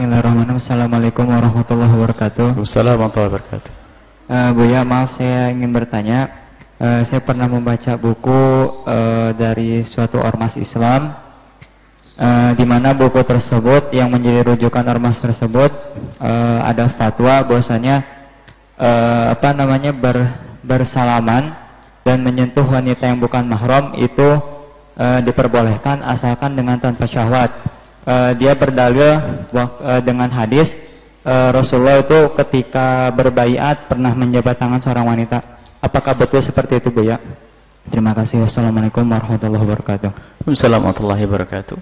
Bismillahirrahmanirrahim. Assalamualaikum warahmatullahi wabarakatuh. Assalamualaikum warahmatullahi wabarakatuh. Uh, Buya, maaf saya ingin bertanya. Uh, saya pernah membaca buku uh, dari suatu ormas Islam, uh, di mana buku tersebut yang menjadi rujukan ormas tersebut uh, ada fatwa bahwasanya uh, apa namanya ber, bersalaman dan menyentuh wanita yang bukan mahram itu uh, diperbolehkan asalkan dengan tanpa syahwat. Uh, dia berdalil uh, dengan hadis uh, Rasulullah itu ketika berbaiat pernah menjabat tangan seorang wanita. Apakah betul seperti itu, Bu ya? Terima kasih. Wassalamualaikum warahmatullahi wabarakatuh. Assalamualaikum warahmatullahi wabarakatuh.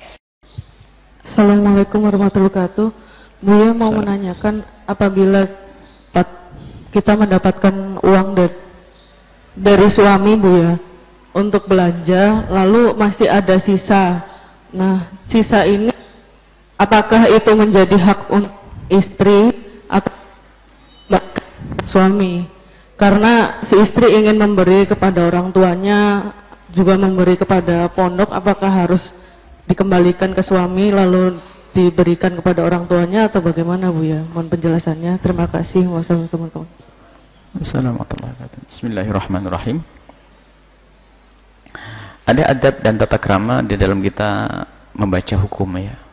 Assalamualaikum warahmatullahi wabarakatuh. Buya mau menanyakan apabila kita mendapatkan uang dari, dari suami Buya untuk belanja, lalu masih ada sisa. Nah, sisa ini apakah itu menjadi hak istri atau suami? Karena si istri ingin memberi kepada orang tuanya, juga memberi kepada pondok, apakah harus dikembalikan ke suami lalu diberikan kepada orang tuanya atau bagaimana Bu ya? Mohon penjelasannya. Terima kasih. Wassalamualaikum warahmatullahi Bismillahirrahmanirrahim. Ada adab dan tata krama di dalam kita membaca hukum ya.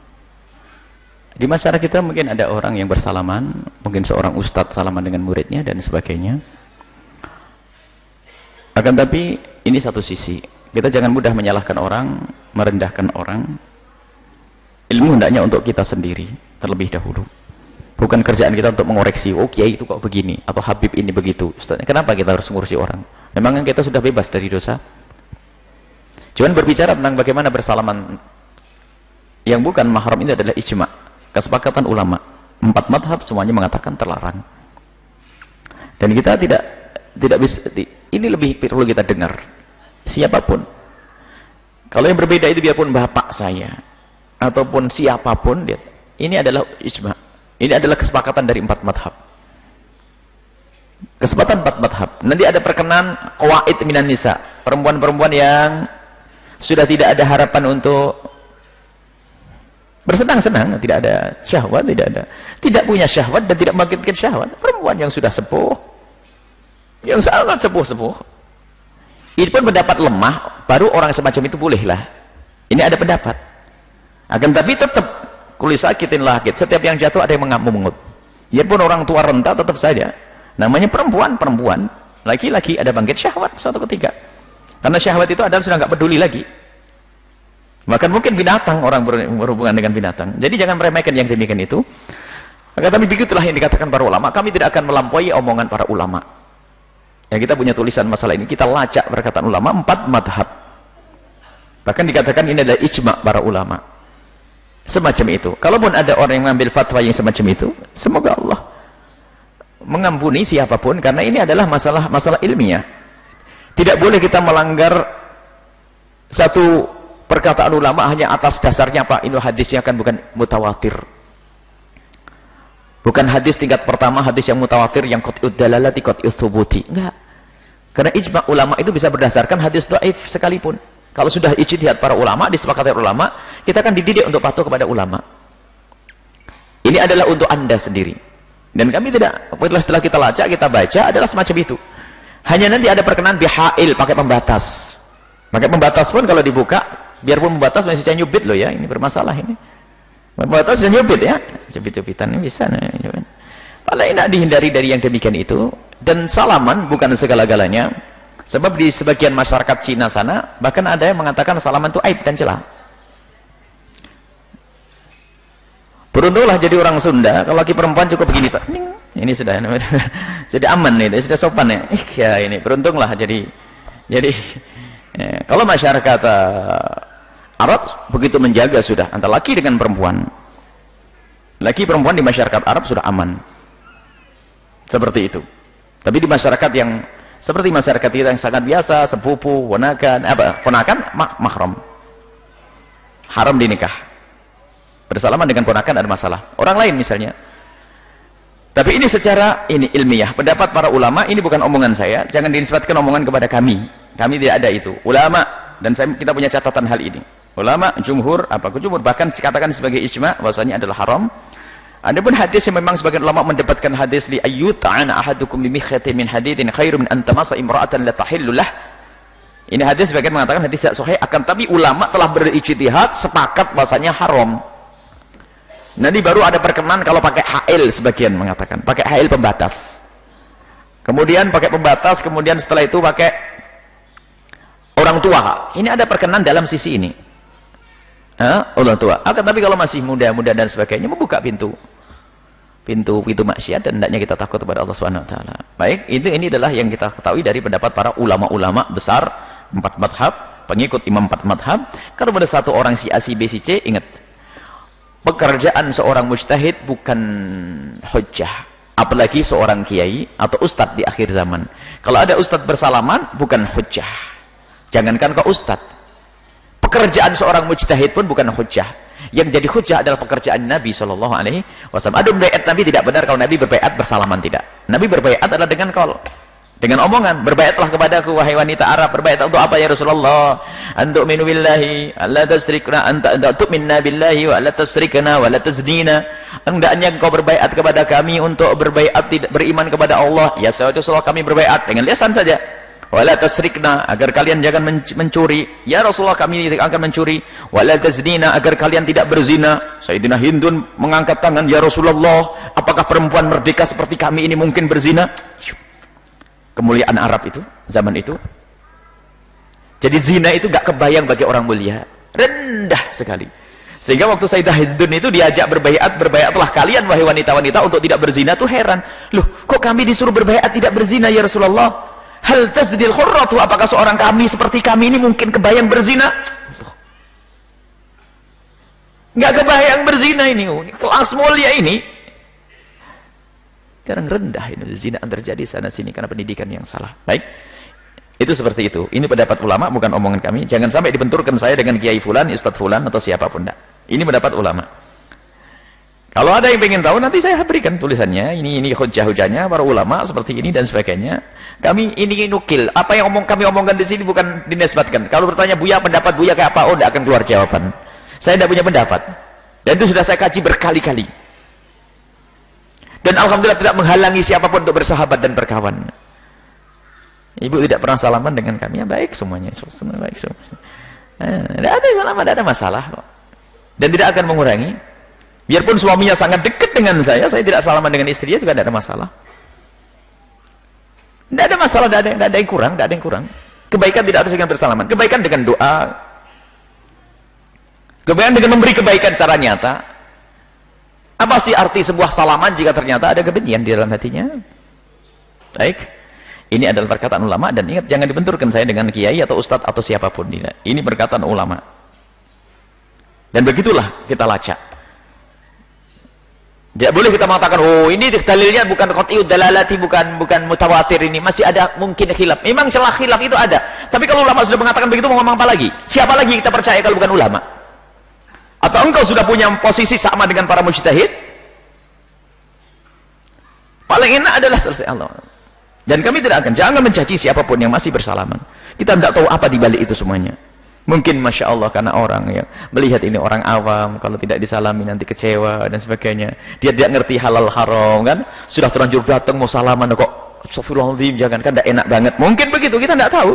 Di masyarakat kita mungkin ada orang yang bersalaman, mungkin seorang ustadz salaman dengan muridnya dan sebagainya. Akan tapi ini satu sisi. Kita jangan mudah menyalahkan orang merendahkan orang. Ilmu hendaknya untuk kita sendiri terlebih dahulu. Bukan kerjaan kita untuk mengoreksi oh kiai itu kok begini atau habib ini begitu. Ustaz, kenapa kita harus mengurusi orang? Memang kita sudah bebas dari dosa? Cuman berbicara tentang bagaimana bersalaman yang bukan mahram ini adalah ijma kesepakatan ulama. Empat madhab semuanya mengatakan terlarang. Dan kita tidak tidak bisa ini lebih perlu kita dengar. Siapa pun. Kalau yang berbeda itu biarpun bapak saya ataupun siapa pun lihat ini adalah ijma. Ini adalah kesepakatan dari empat madhab. Kesempatan empat madhab. Nanti ada perkenan qawaid minan nisa. Perempuan-perempuan yang sudah tidak ada harapan untuk bersenang-senang tidak ada syahwat tidak ada tidak punya syahwat dan tidak membangkitkan syahwat. Perempuan yang sudah sepuh yang sangat sepuh-sepuh. Ini pun pendapat lemah baru orang semacam itu bolehlah ini ada pendapat. Akan tapi tetap kulis sakitin lakit. Setiap yang jatuh ada yang mengamuk ya pun orang tua renta tetap saja. Namanya perempuan perempuan. Laki-laki ada bangkit syahwat suatu ketika. Karena syahwat itu adalah sudah nggak peduli lagi bahkan mungkin binatang orang berhubungan dengan binatang. Jadi jangan meremehkan yang demikian itu. Maka tapi begitulah yang dikatakan para ulama kami tidak akan melampaui omongan para ulama. Yang kita punya tulisan masalah ini. Kita lacak perkataan ulama empat madhab. Bahkan dikatakan ini adalah ijma para ulama. Semacam itu. Kalaupun ada orang yang mengambil fatwa yang semacam itu semoga Allah mengampuni siapa pun karena ini adalah masalah masalah ilmiah. Tidak boleh kita melanggar satu perkataan ulama hanya atas dasarnya apa ini hadisnya kan bukan mutawatir. Bukan hadis tingkat pertama hadis yang mutawatir yang qat'ud dalalati qat'ud thubuti. Enggak. Karena ijma ulama itu bisa berdasarkan hadis dhaif sekalipun. Kalau sudah ijtihad para ulama disepakati ulama kita akan dididik untuk patuh kepada ulama. Ini adalah untuk anda sendiri. Dan kami tidak setelah kita lacak kita baca adalah semacam itu. Hanya nanti ada perkenan bihail pakai pembatas. Pakai pembatas pun kalau dibuka biarpun pembatas masih saya nyubit loh ya ini bermasalah ini Bapak bisa nyubit ya, cubit-cubitan bisa. Paling enak dihindari dari yang demikian itu. Dan salaman bukan segala-galanya. Sebab di sebagian masyarakat Cina sana, bahkan ada yang mengatakan salaman itu aib dan celah. Beruntunglah jadi orang Sunda, kalau lagi perempuan cukup begini. Ini sudah sudah aman nih, sudah sopan ya. Ya ini beruntunglah jadi jadi ya, kalau masyarakat uh, Arab begitu menjaga sudah antara laki dengan perempuan. Laki perempuan di masyarakat Arab sudah aman. Seperti itu. Tapi di masyarakat yang seperti masyarakat kita yang sangat biasa sepupu, ponakan apa, ponakan mak mahram. Haram dinikah. Bersalaman dengan ponakan ada masalah. Orang lain misalnya. Tapi ini secara ini ilmiah. Pendapat para ulama ini bukan omongan saya. Jangan dinisbatkan omongan kepada kami kami tidak ada itu ulama dan saya, kita punya catatan hal ini ulama jumhur apa jumhur bahkan dikatakan sebagai ijma bahwasanya adalah haram Adapun hadis yang memang sebagian ulama mendapatkan hadis li ayyuta'ana ahadukum bi mikhati min hadidin khairum min antamasa imra'atan la tahillulah. Ini hadis sebagian mengatakan hadis tidak sahih akan tapi ulama telah berijtihad sepakat bahasanya haram. Nanti baru ada perkenan kalau pakai hail sebagian mengatakan, pakai hail pembatas. Kemudian pakai pembatas, kemudian setelah itu pakai orang tua. Ini ada perkenan dalam sisi ini. Hah? orang tua. Akan tapi kalau masih muda-muda dan sebagainya membuka pintu pintu pintu maksiat dan hendaknya kita takut kepada Allah Subhanahu wa taala. Baik, itu ini adalah yang kita ketahui dari pendapat para ulama-ulama besar empat madhab, pengikut imam empat madhab. Kalau ada satu orang si A, si B, si C, ingat pekerjaan seorang mujtahid bukan hujjah apalagi seorang kiai atau ustadz di akhir zaman kalau ada ustadz bersalaman bukan hujjah jangankan ke ustadz pekerjaan seorang mujtahid pun bukan hujjah yang jadi hujah adalah pekerjaan Nabi Shallallahu Alaihi Wasallam. Ada berbaiat Nabi tidak benar kalau Nabi berbaiat bersalaman tidak. Nabi berbaiat adalah dengan kol, dengan omongan. Berbaiatlah kepadaku wahai wanita Arab. Berbaiat untuk apa ya Rasulullah? Untuk minu billahi, Allah tasrikna, anta untuk minna billahi, wa Allah tasrikna, wa Allah tazdina. Hendaknya engkau berbaiat kepada kami untuk berbaiat tidak beriman kepada Allah. Ya Rasulullah kami berbaiat dengan lisan saja wala agar kalian jangan mencuri. Ya Rasulullah kami akan mencuri. Wala agar kalian tidak berzina. Sayyidina Hindun mengangkat tangan ya Rasulullah apakah perempuan merdeka seperti kami ini mungkin berzina? Kemuliaan Arab itu zaman itu. Jadi zina itu gak kebayang bagi orang mulia. Rendah sekali. Sehingga waktu Sayyidah Hindun itu diajak berbaiat berbayatlah kalian wahai wanita-wanita untuk tidak berzina tuh heran. Loh kok kami disuruh berbaiat tidak berzina ya Rasulullah hal tazdil khurratu apakah seorang kami seperti kami ini mungkin kebayang berzina? Nggak kebayang berzina ini. Oh, kelas mulia ini. Sekarang rendah ini zina terjadi sana sini karena pendidikan yang salah. Baik. Itu seperti itu. Ini pendapat ulama bukan omongan kami. Jangan sampai dibenturkan saya dengan kiai fulan ustadz fulan atau siapa pun. Enggak ini pendapat ulama kalau ada yang ingin tahu nanti saya berikan tulisannya. Ini ini hujah-hujahnya para ulama seperti ini dan sebagainya. Kami ini nukil. Apa yang omong kami omongkan di sini bukan dinesbatkan. Kalau bertanya Buya pendapat Buya kayak apa? Oh, tidak akan keluar jawaban. Saya tidak punya pendapat. Dan itu sudah saya kaji berkali-kali. Dan alhamdulillah tidak menghalangi siapa pun untuk bersahabat dan berkawan. Ibu tidak pernah salaman dengan kami. Ya baik semuanya. Semua baik semua. Eh, tidak ada salaman, tidak ada masalah Dan tidak akan mengurangi biarpun suaminya sangat dekat dengan saya saya tidak salaman dengan istrinya juga tidak ada masalah. Tidak ada masalah tidak ada, tidak ada yang kurang tidak ada yang kurang. Kebaikan tidak harus dengan bersalaman. Kebaikan dengan doa. Kebaikan dengan memberi kebaikan secara nyata. Apa sih arti sebuah salaman jika ternyata ada kebencian di dalam hatinya? Baik. Ini adalah perkataan ulama dan ingat jangan dibenturkan saya dengan kiai atau ustadz atau siapa pun. Ini perkataan ulama. Dan begitulah kita lacak tidak boleh kita mengatakan, oh ini dalilnya bukan qat'iyud dalalati, bukan bukan mutawatir ini. Masih ada mungkin khilaf. Memang celah khilaf itu ada. Tapi kalau ulama sudah mengatakan begitu, mau ngomong apa lagi? Siapa lagi kita percaya kalau bukan ulama? Atau engkau sudah punya posisi sama dengan para mujtahid? Paling enak adalah selesai Allah. Dan kami tidak akan, jangan mencaci siapa pun yang masih bersalaman. Kita tidak tahu apa di balik itu semuanya mungkin Masya Allah karena orang yang melihat ini orang awam kalau tidak disalami nanti kecewa dan sebagainya. Dia tidak ngerti halal haram kan? Sudah terlanjur datang mau salaman kok Astagfirullahaladzim jangan kan tidak enak banget. Mungkin begitu kita tidak tahu.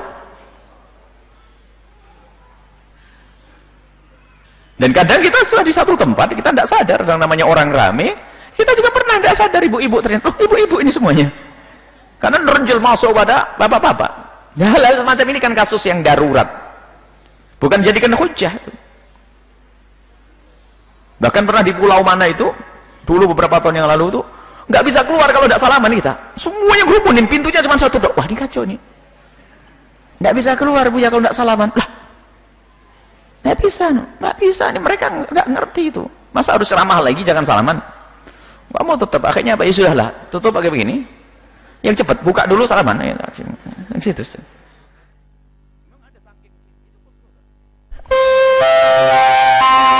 Dan kadang kita sudah di satu tempat kita tidak sadar yang namanya orang rame kita juga pernah tidak sadar ibu-ibu ternyata oh ibu-ibu ini semuanya. Karena nerenjel masuk pada bapak-bapak. Nah, hal-hal semacam ini kan kasus yang darurat bukan jadikan hujah bahkan pernah di pulau mana itu dulu beberapa tahun yang lalu itu nggak bisa keluar kalau tidak salaman kita. Semuanya gerupunin pintunya cuma satu wah ini kacau nih. Nggak bisa keluar bu ya kalau tidak salaman. Lah nggak bisa nggak bisa nih. Mereka nggak ngerti itu. Masa harus ramah lagi jangan salaman? Nggak mau tetap. Akhirnya apa? Ya sudahlah tutup pakai begini. Yang cepat buka dulu salaman. Ya, situ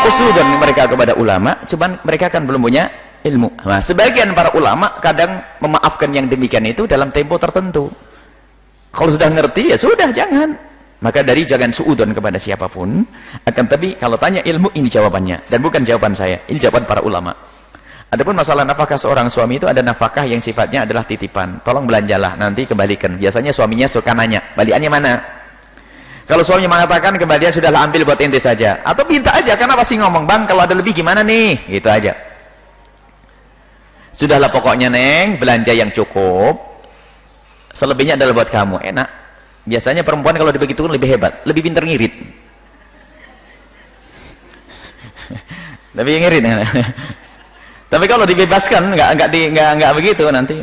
khusnudan mereka kepada ulama cuman mereka kan belum punya ilmu nah, sebagian para ulama kadang memaafkan yang demikian itu dalam tempo tertentu kalau sudah ngerti ya sudah jangan maka dari jangan suudon kepada siapa pun akan tapi kalau tanya ilmu ini jawabannya dan bukan jawaban saya ini jawaban para ulama Adapun masalah nafkah seorang suami itu ada nafkah yang sifatnya adalah titipan. Tolong belanjalah, nanti kembalikan. Biasanya suaminya suka nanya, balikannya mana? Kalau suaminya mengatakan kembalian sudahlah ambil buat ente saja. Atau minta aja, karena pasti ngomong, bang kalau ada lebih gimana nih? Gitu aja. Sudahlah pokoknya neng, belanja yang cukup. Selebihnya adalah buat kamu, enak. Biasanya perempuan kalau dibegitukan lebih hebat, lebih pintar ngirit. lebih ngirit. Tapi kalau dibebaskan nggak nggak nggak begitu nanti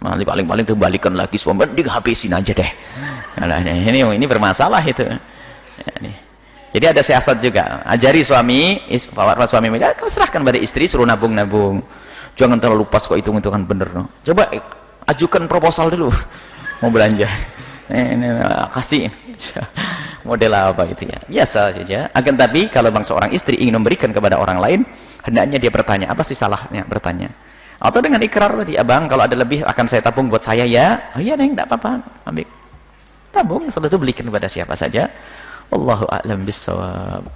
malah paling paling tuh balikan lagi suami mending habisin aja deh. Nah, ini ini bermasalah itu. Jadi ada siasat juga. Ajari suami, suami ya, serahkan pada istri suruh nabung-nabung. Jangan terlalu pas kok hitung-hitungan bener no. Coba ajukan proposal dulu mau belanja. Ini, ini kasih model apa gitu ya. Biasa saja. Akan tapi kalau bang seorang istri ingin memberikan kepada orang lain, hendaknya dia bertanya apa sih salahnya bertanya atau dengan ikrar tadi abang kalau ada lebih akan saya tabung buat saya ya oh iya neng tidak apa-apa ambil tabung. Setelah itu belikan kepada siapa saja. Wallahu a'lam bissawab